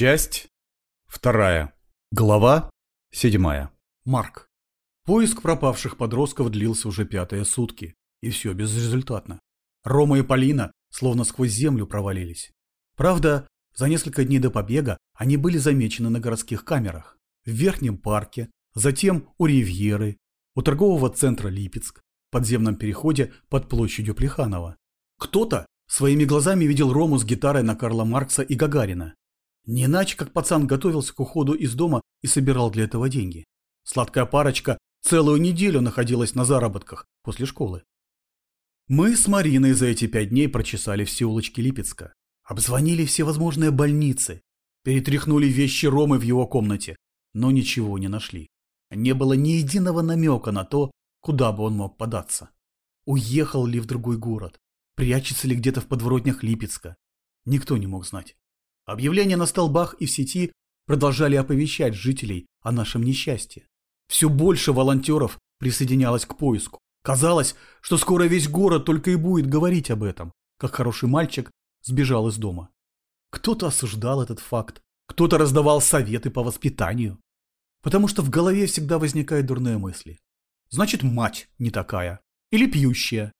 Часть вторая. Глава седьмая. Марк. Поиск пропавших подростков длился уже пятые сутки, и все безрезультатно. Рома и Полина словно сквозь землю провалились. Правда, за несколько дней до побега они были замечены на городских камерах. В Верхнем парке, затем у Ривьеры, у торгового центра Липецк, в подземном переходе под площадью Плеханова. Кто-то своими глазами видел Рому с гитарой на Карла Маркса и Гагарина. Не иначе, как пацан готовился к уходу из дома и собирал для этого деньги. Сладкая парочка целую неделю находилась на заработках после школы. Мы с Мариной за эти пять дней прочесали все улочки Липецка, обзвонили все возможные больницы, перетряхнули вещи Ромы в его комнате, но ничего не нашли. Не было ни единого намека на то, куда бы он мог податься. Уехал ли в другой город, прячется ли где-то в подворотнях Липецка. Никто не мог знать. Объявления на столбах и в сети продолжали оповещать жителей о нашем несчастье. Все больше волонтеров присоединялось к поиску. Казалось, что скоро весь город только и будет говорить об этом, как хороший мальчик сбежал из дома. Кто-то осуждал этот факт, кто-то раздавал советы по воспитанию. Потому что в голове всегда возникают дурные мысли. Значит, мать не такая. Или пьющая.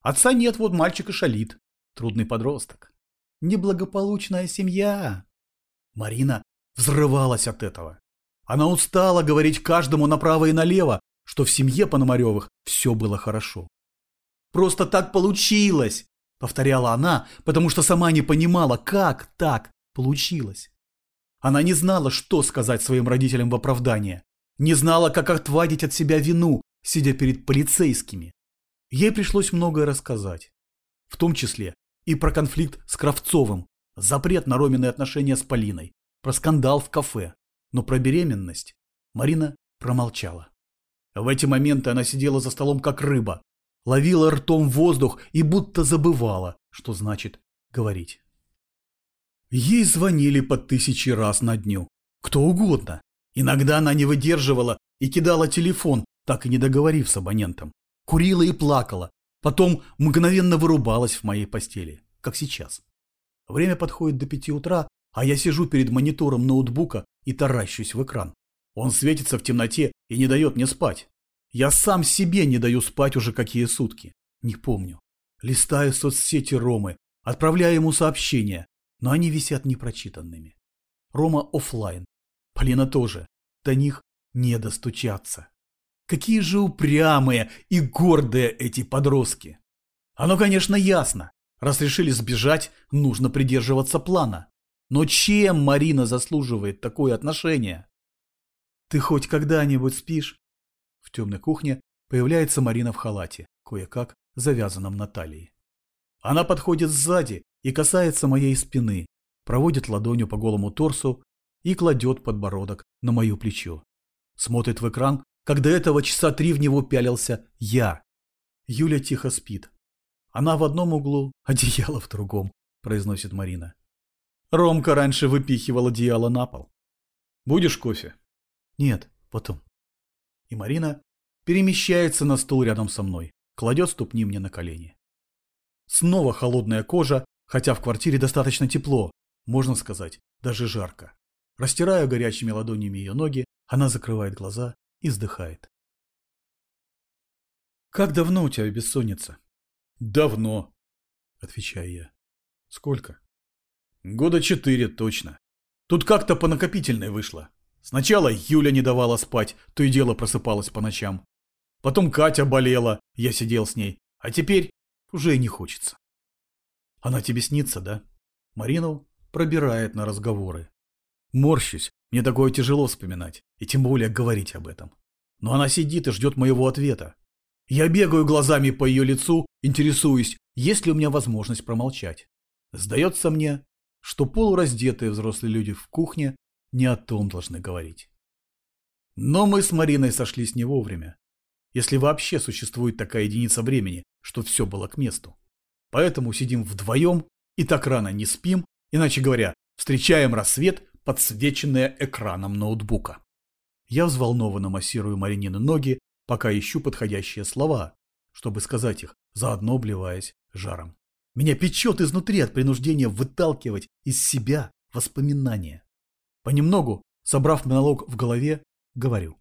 Отца нет, вот мальчик и шалит. Трудный подросток неблагополучная семья. Марина взрывалась от этого. Она устала говорить каждому направо и налево, что в семье Пономаревых все было хорошо. «Просто так получилось!» — повторяла она, потому что сама не понимала, как так получилось. Она не знала, что сказать своим родителям в оправдание, не знала, как отвадить от себя вину, сидя перед полицейскими. Ей пришлось многое рассказать, в том числе и про конфликт с Кравцовым, запрет на Ромины отношения с Полиной, про скандал в кафе. Но про беременность Марина промолчала. В эти моменты она сидела за столом как рыба, ловила ртом воздух и будто забывала, что значит говорить. Ей звонили по тысячи раз на дню. Кто угодно. Иногда она не выдерживала и кидала телефон, так и не договорив с абонентом. Курила и плакала, Потом мгновенно вырубалась в моей постели, как сейчас. Время подходит до пяти утра, а я сижу перед монитором ноутбука и таращусь в экран. Он светится в темноте и не дает мне спать. Я сам себе не даю спать уже какие сутки. Не помню. Листаю соцсети Ромы, отправляю ему сообщения, но они висят непрочитанными. Рома офлайн. Полина тоже. До них не достучаться. Какие же упрямые и гордые эти подростки. Оно, конечно, ясно. Раз решили сбежать, нужно придерживаться плана. Но чем Марина заслуживает такое отношение? Ты хоть когда-нибудь спишь? В темной кухне появляется Марина в халате, кое-как завязанном на талии. Она подходит сзади и касается моей спины, проводит ладонью по голому торсу и кладет подбородок на мое плечо. Смотрит в экран когда этого часа три в него пялился я. Юля тихо спит. Она в одном углу, одеяло в другом, произносит Марина. Ромка раньше выпихивал одеяло на пол. Будешь кофе? Нет, потом. И Марина перемещается на стул рядом со мной, кладет ступни мне на колени. Снова холодная кожа, хотя в квартире достаточно тепло, можно сказать, даже жарко. Растираю горячими ладонями ее ноги, она закрывает глаза и вздыхает. «Как давно у тебя бессонница?» «Давно», — отвечаю я. «Сколько?» «Года четыре точно. Тут как-то по накопительной вышло. Сначала Юля не давала спать, то и дело просыпалась по ночам. Потом Катя болела, я сидел с ней. А теперь уже и не хочется. Она тебе снится, да? Марину пробирает на разговоры. Морщусь, мне такое тяжело вспоминать, и тем более говорить об этом. Но она сидит и ждет моего ответа. Я бегаю глазами по ее лицу, интересуюсь, есть ли у меня возможность промолчать. Сдается мне, что полураздетые взрослые люди в кухне не о том должны говорить. Но мы с Мариной сошлись не вовремя. Если вообще существует такая единица времени, что все было к месту. Поэтому сидим вдвоем и так рано не спим, иначе говоря, встречаем рассвет подсвеченное экраном ноутбука. Я взволнованно массирую Маринины ноги, пока ищу подходящие слова, чтобы сказать их, заодно обливаясь жаром. Меня печет изнутри от принуждения выталкивать из себя воспоминания. Понемногу, собрав монолог в голове, говорю.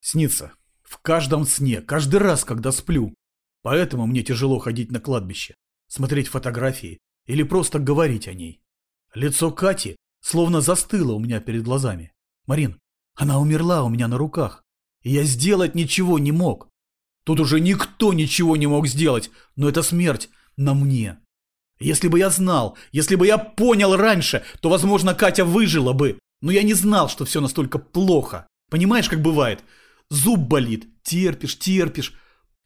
Снится. В каждом сне, каждый раз, когда сплю. Поэтому мне тяжело ходить на кладбище, смотреть фотографии или просто говорить о ней. Лицо Кати словно застыло у меня перед глазами. Марин, она умерла у меня на руках, и я сделать ничего не мог. Тут уже никто ничего не мог сделать, но эта смерть на мне. Если бы я знал, если бы я понял раньше, то, возможно, Катя выжила бы. Но я не знал, что все настолько плохо. Понимаешь, как бывает? Зуб болит, терпишь, терпишь.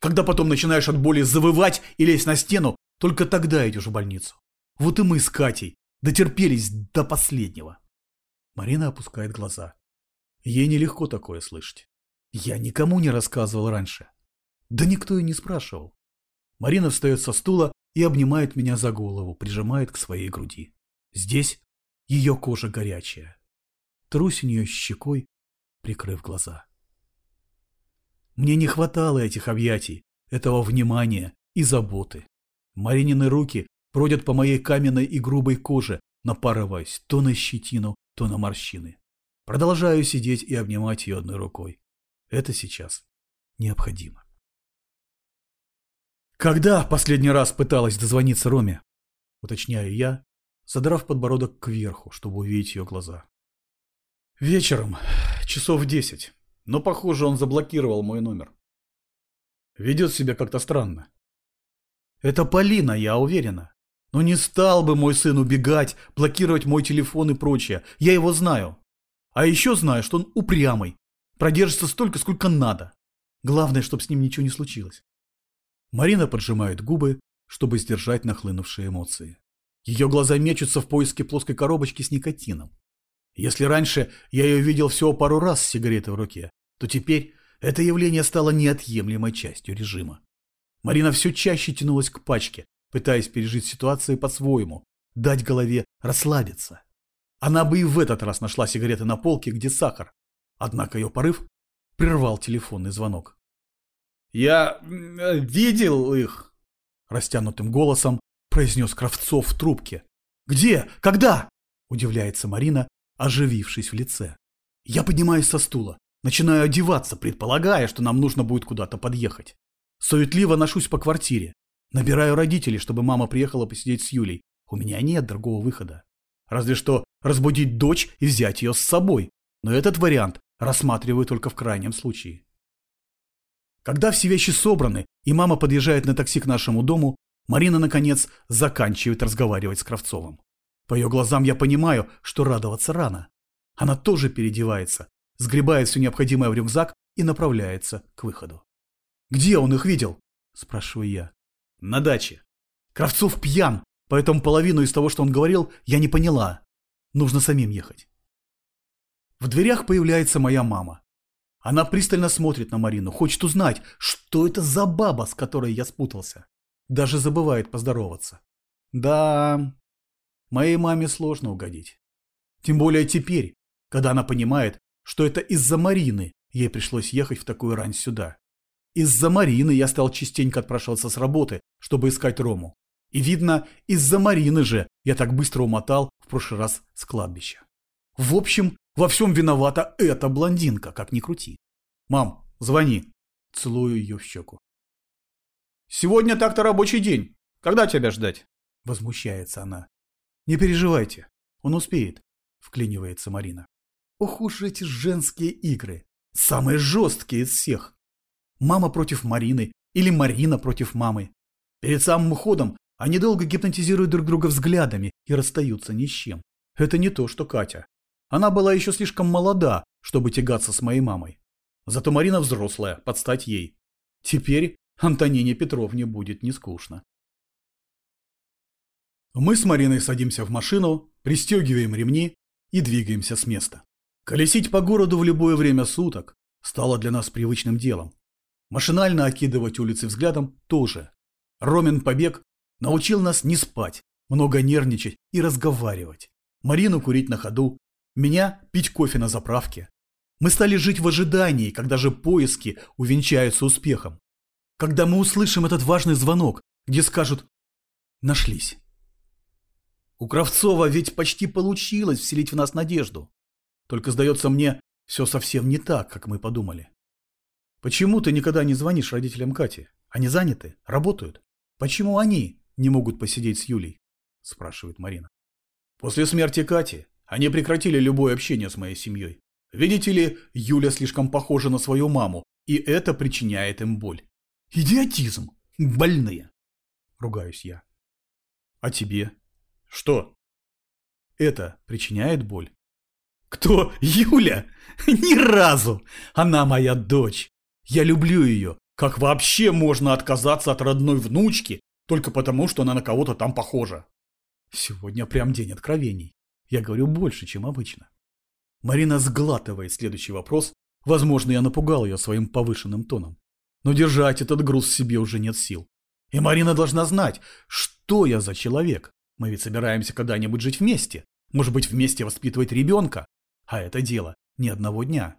Когда потом начинаешь от боли завывать и лезть на стену, только тогда идешь в больницу. Вот и мы с Катей дотерпелись до последнего. Марина опускает глаза. Ей нелегко такое слышать. Я никому не рассказывал раньше. Да никто и не спрашивал. Марина встает со стула и обнимает меня за голову, прижимает к своей груди. Здесь ее кожа горячая. Трусь у нее щекой, прикрыв глаза. Мне не хватало этих объятий, этого внимания и заботы. Маринины руки бродят по моей каменной и грубой коже, напарываясь то на щетину, то на морщины. Продолжаю сидеть и обнимать ее одной рукой. Это сейчас необходимо. Когда последний раз пыталась дозвониться Роме? Уточняю я, задрав подбородок кверху, чтобы увидеть ее глаза. Вечером, часов десять, но, похоже, он заблокировал мой номер. Ведет себя как-то странно. Это Полина, я уверена. Но не стал бы мой сын убегать, блокировать мой телефон и прочее. Я его знаю. А еще знаю, что он упрямый. Продержится столько, сколько надо. Главное, чтобы с ним ничего не случилось. Марина поджимает губы, чтобы сдержать нахлынувшие эмоции. Ее глаза мечутся в поиске плоской коробочки с никотином. Если раньше я ее видел всего пару раз с сигаретой в руке, то теперь это явление стало неотъемлемой частью режима. Марина все чаще тянулась к пачке, пытаясь пережить ситуацию по-своему, дать голове расслабиться. Она бы и в этот раз нашла сигареты на полке, где сахар. Однако ее порыв прервал телефонный звонок. «Я видел их!» Растянутым голосом произнес Кравцов в трубке. «Где? Когда?» Удивляется Марина, оживившись в лице. Я поднимаюсь со стула, начинаю одеваться, предполагая, что нам нужно будет куда-то подъехать. Суетливо ношусь по квартире. Набираю родителей, чтобы мама приехала посидеть с Юлей. У меня нет другого выхода. Разве что разбудить дочь и взять ее с собой. Но этот вариант рассматриваю только в крайнем случае. Когда все вещи собраны, и мама подъезжает на такси к нашему дому, Марина, наконец, заканчивает разговаривать с Кравцовым. По ее глазам я понимаю, что радоваться рано. Она тоже переодевается, сгребает все необходимое в рюкзак и направляется к выходу. «Где он их видел?» – спрашиваю я. «На даче. Кравцов пьян, поэтому половину из того, что он говорил, я не поняла. Нужно самим ехать». В дверях появляется моя мама. Она пристально смотрит на Марину, хочет узнать, что это за баба, с которой я спутался. Даже забывает поздороваться. Да, моей маме сложно угодить. Тем более теперь, когда она понимает, что это из-за Марины ей пришлось ехать в такую рань сюда. Из-за Марины я стал частенько отпрашиваться с работы, чтобы искать Рому. И видно, из-за Марины же я так быстро умотал в прошлый раз с кладбища. В общем, во всем виновата эта блондинка, как ни крути. Мам, звони. Целую ее в щеку. Сегодня так-то рабочий день. Когда тебя ждать? Возмущается она. Не переживайте, он успеет, вклинивается Марина. Ох уж эти женские игры. Самые жесткие из всех. Мама против Марины или Марина против мамы. Перед самым уходом они долго гипнотизируют друг друга взглядами и расстаются ни с чем. Это не то, что Катя. Она была еще слишком молода, чтобы тягаться с моей мамой. Зато Марина взрослая, подстать ей. Теперь Антонине Петровне будет не скучно. Мы с Мариной садимся в машину, пристегиваем ремни и двигаемся с места. Колесить по городу в любое время суток стало для нас привычным делом. Машинально окидывать улицы взглядом тоже. Ромин побег научил нас не спать, много нервничать и разговаривать. Марину курить на ходу, меня пить кофе на заправке. Мы стали жить в ожидании, когда же поиски увенчаются успехом. Когда мы услышим этот важный звонок, где скажут «нашлись». У Кравцова ведь почти получилось вселить в нас надежду. Только, сдается мне, все совсем не так, как мы подумали. Почему ты никогда не звонишь родителям Кати? Они заняты, работают. Почему они не могут посидеть с Юлей? Спрашивает Марина. После смерти Кати они прекратили любое общение с моей семьей. Видите ли, Юля слишком похожа на свою маму, и это причиняет им боль. Идиотизм! Больные! Ругаюсь я. А тебе? Что? Это причиняет боль? Кто? Юля? Ни разу! Она моя дочь. Я люблю ее. Как вообще можно отказаться от родной внучки только потому, что она на кого-то там похожа? Сегодня прям день откровений. Я говорю больше, чем обычно. Марина сглатывает следующий вопрос. Возможно, я напугал ее своим повышенным тоном. Но держать этот груз себе уже нет сил. И Марина должна знать, что я за человек. Мы ведь собираемся когда-нибудь жить вместе. Может быть, вместе воспитывать ребенка. А это дело не одного дня.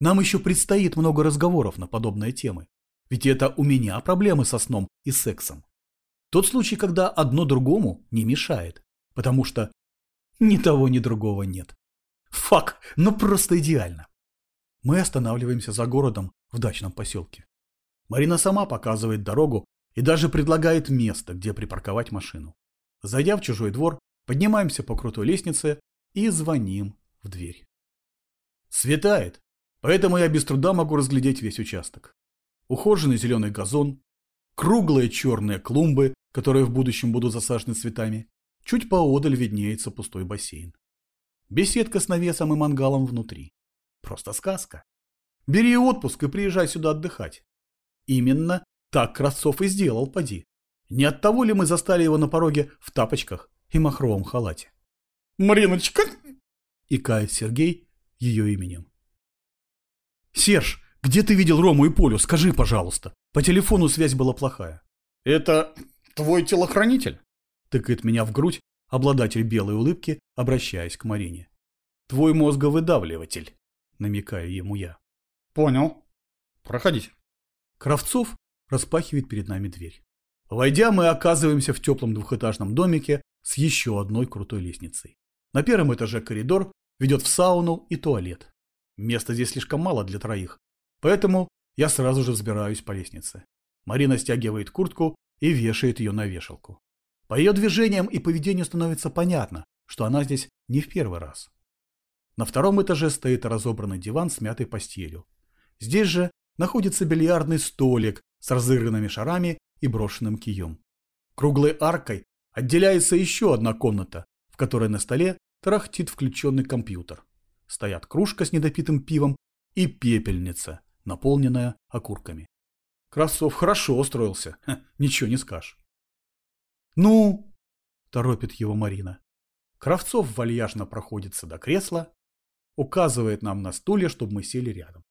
Нам еще предстоит много разговоров на подобные темы. Ведь это у меня проблемы со сном и сексом. Тот случай, когда одно другому не мешает. Потому что ни того, ни другого нет. Фак, ну просто идеально. Мы останавливаемся за городом в дачном поселке. Марина сама показывает дорогу и даже предлагает место, где припарковать машину. Зайдя в чужой двор, поднимаемся по крутой лестнице и звоним в дверь. Светает, поэтому я без труда могу разглядеть весь участок. Ухоженный зеленый газон, круглые черные клумбы, которые в будущем будут засажены цветами, чуть поодаль виднеется пустой бассейн. Беседка с навесом и мангалом внутри. Просто сказка. Бери отпуск и приезжай сюда отдыхать. Именно так Кравцов и сделал, поди. Не от того ли мы застали его на пороге в тапочках и махровом халате? «Мариночка!» – икает Сергей ее именем. «Серж, где ты видел Рому и Полю? Скажи, пожалуйста. По телефону связь была плохая». «Это твой телохранитель?» – тыкает меня в грудь обладатель белой улыбки, обращаясь к Марине. «Твой мозговыдавливатель», — намекаю ему я. «Понял. Проходите». Кравцов распахивает перед нами дверь. Войдя, мы оказываемся в теплом двухэтажном домике с еще одной крутой лестницей. На первом этаже коридор ведет в сауну и туалет. Места здесь слишком мало для троих, поэтому я сразу же взбираюсь по лестнице. Марина стягивает куртку и вешает ее на вешалку. По ее движениям и поведению становится понятно, что она здесь не в первый раз. На втором этаже стоит разобранный диван с мятой постелью. Здесь же находится бильярдный столик с разыгранными шарами и брошенным кием. Круглой аркой отделяется еще одна комната, в которой на столе тарахтит включенный компьютер. Стоят кружка с недопитым пивом и пепельница, наполненная окурками. Красов хорошо устроился, Ха, ничего не скажешь. «Ну?» – торопит его Марина. Кравцов вальяжно проходится до кресла, указывает нам на стуле, чтобы мы сели рядом.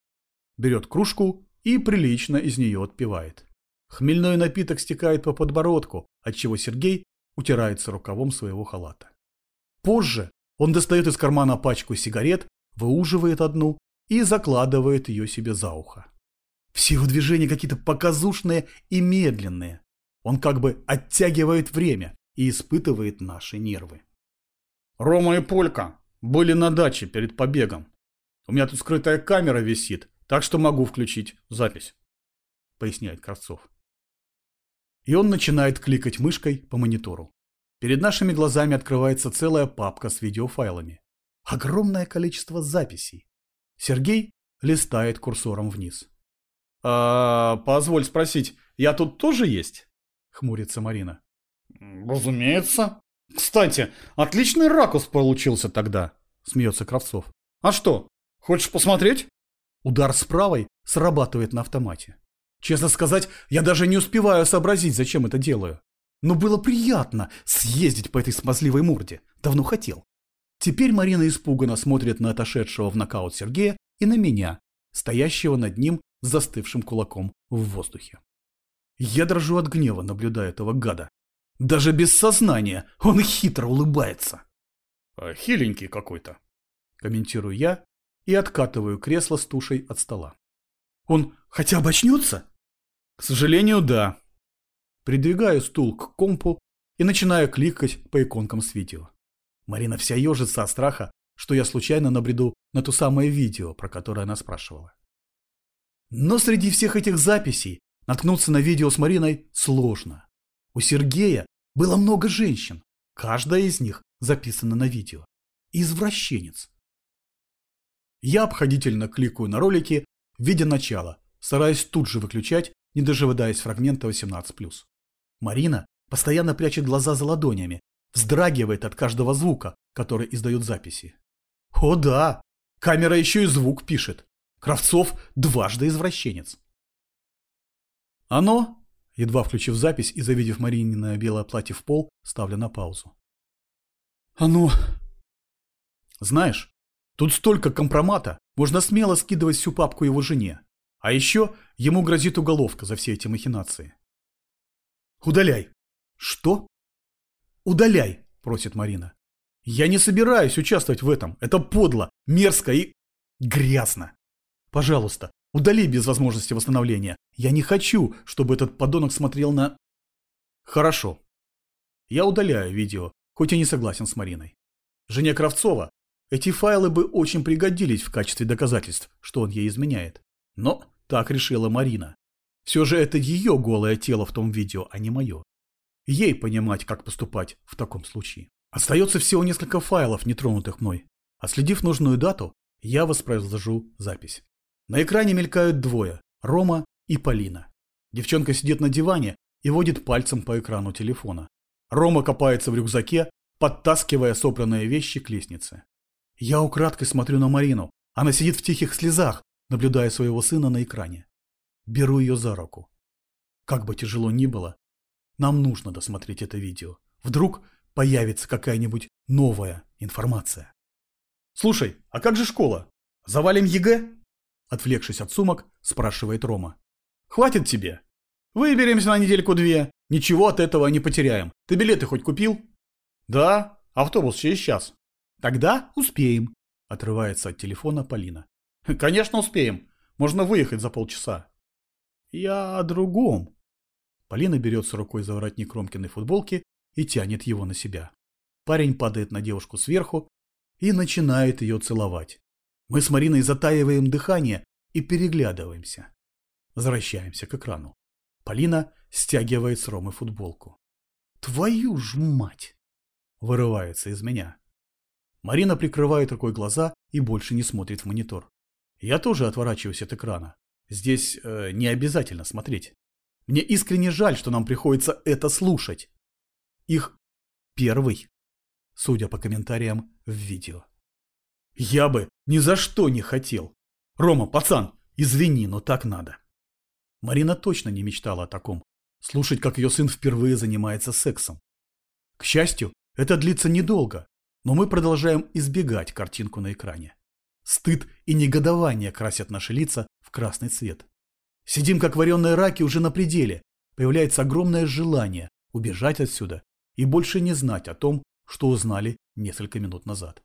Берет кружку и прилично из нее отпивает. Хмельной напиток стекает по подбородку, отчего Сергей утирается рукавом своего халата. Позже он достает из кармана пачку сигарет, выуживает одну и закладывает ее себе за ухо. Все его движения какие-то показушные и медленные. Он как бы оттягивает время и испытывает наши нервы. Рома и Полька были на даче перед побегом. У меня тут скрытая камера висит, так что могу включить запись, поясняет Кравцов. И он начинает кликать мышкой по монитору. Перед нашими глазами открывается целая папка с видеофайлами. Огромное количество записей. Сергей листает курсором вниз. «А, позволь спросить, я тут тоже есть?» хмурится Марина. Разумеется. Кстати, отличный ракурс получился тогда, смеется Кравцов. А что, хочешь посмотреть? Удар с правой срабатывает на автомате. Честно сказать, я даже не успеваю сообразить, зачем это делаю. Но было приятно съездить по этой смазливой морде. Давно хотел. Теперь Марина испуганно смотрит на отошедшего в нокаут Сергея и на меня, стоящего над ним с застывшим кулаком в воздухе. Я дрожу от гнева, наблюдая этого гада. Даже без сознания он хитро улыбается. А хиленький какой-то, комментирую я и откатываю кресло с тушей от стола. Он хотя бы очнется? К сожалению, да. Придвигаю стул к компу и начинаю кликать по иконкам с видео. Марина вся ежится от страха, что я случайно набреду на то самое видео, про которое она спрашивала. Но среди всех этих записей наткнуться на видео с Мариной сложно. У Сергея было много женщин, каждая из них записана на видео. Извращенец. Я обходительно кликаю на ролики, видя начало, стараясь тут же выключать, не дожидаясь фрагмента 18+. Марина постоянно прячет глаза за ладонями, вздрагивает от каждого звука, который издают записи. О да, камера еще и звук пишет. Кравцов дважды извращенец. Оно, едва включив запись и завидев Марининое белое платье в пол, ставлю на паузу. Оно... Знаешь, тут столько компромата, можно смело скидывать всю папку его жене. А еще ему грозит уголовка за все эти махинации. Удаляй. Что? Удаляй, просит Марина. Я не собираюсь участвовать в этом. Это подло, мерзко и грязно. Пожалуйста, удали без возможности восстановления. Я не хочу, чтобы этот подонок смотрел на... Хорошо. Я удаляю видео, хоть и не согласен с Мариной. Жене Кравцова эти файлы бы очень пригодились в качестве доказательств, что он ей изменяет. Но так решила Марина. Все же это ее голое тело в том видео, а не мое. Ей понимать, как поступать в таком случае. Остается всего несколько файлов, не тронутых мной. Отследив нужную дату, я воспроизвожу запись. На экране мелькают двое – Рома и Полина. Девчонка сидит на диване и водит пальцем по экрану телефона. Рома копается в рюкзаке, подтаскивая собранные вещи к лестнице. Я украдкой смотрю на Марину. Она сидит в тихих слезах, наблюдая своего сына на экране. Беру ее за руку. Как бы тяжело ни было, нам нужно досмотреть это видео. Вдруг появится какая-нибудь новая информация. «Слушай, а как же школа? Завалим ЕГЭ?» Отвлекшись от сумок, спрашивает Рома. «Хватит тебе. Выберемся на недельку-две. Ничего от этого не потеряем. Ты билеты хоть купил?» «Да, автобус через час». «Тогда успеем», – отрывается от телефона Полина. «Конечно успеем. Можно выехать за полчаса». «Я о другом». Полина берется рукой за воротник Ромкиной футболки и тянет его на себя. Парень падает на девушку сверху и начинает ее целовать. Мы с Мариной затаиваем дыхание и переглядываемся. Возвращаемся к экрану. Полина стягивает с Ромы футболку. «Твою ж мать!» Вырывается из меня. Марина прикрывает рукой глаза и больше не смотрит в монитор. Я тоже отворачиваюсь от экрана. Здесь э, не обязательно смотреть. Мне искренне жаль, что нам приходится это слушать. Их первый, судя по комментариям в видео. Я бы ни за что не хотел. Рома, пацан, извини, но так надо. Марина точно не мечтала о таком. Слушать, как ее сын впервые занимается сексом. К счастью, это длится недолго, но мы продолжаем избегать картинку на экране. Стыд и негодование красят наши лица красный цвет. Сидим, как вареные раки, уже на пределе. Появляется огромное желание убежать отсюда и больше не знать о том, что узнали несколько минут назад.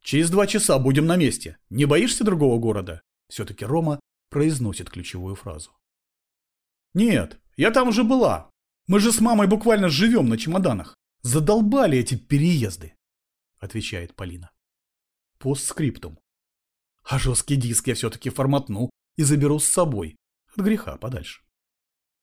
Через два часа будем на месте. Не боишься другого города? Все-таки Рома произносит ключевую фразу. Нет, я там уже была. Мы же с мамой буквально живем на чемоданах. Задолбали эти переезды, отвечает Полина. Постскриптум. А жесткий диск я все-таки форматну и заберу с собой. От греха подальше.